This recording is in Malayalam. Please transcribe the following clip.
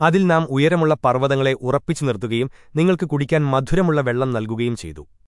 അതിൽ നാം ഉയരമുള്ള പർവതങ്ങളെ ഉറപ്പിച്ചു നിർത്തുകയും നിങ്ങൾക്ക് കുടിക്കാൻ മധുരമുള്ള വെള്ളം നൽകുകയും ചെയ്തു.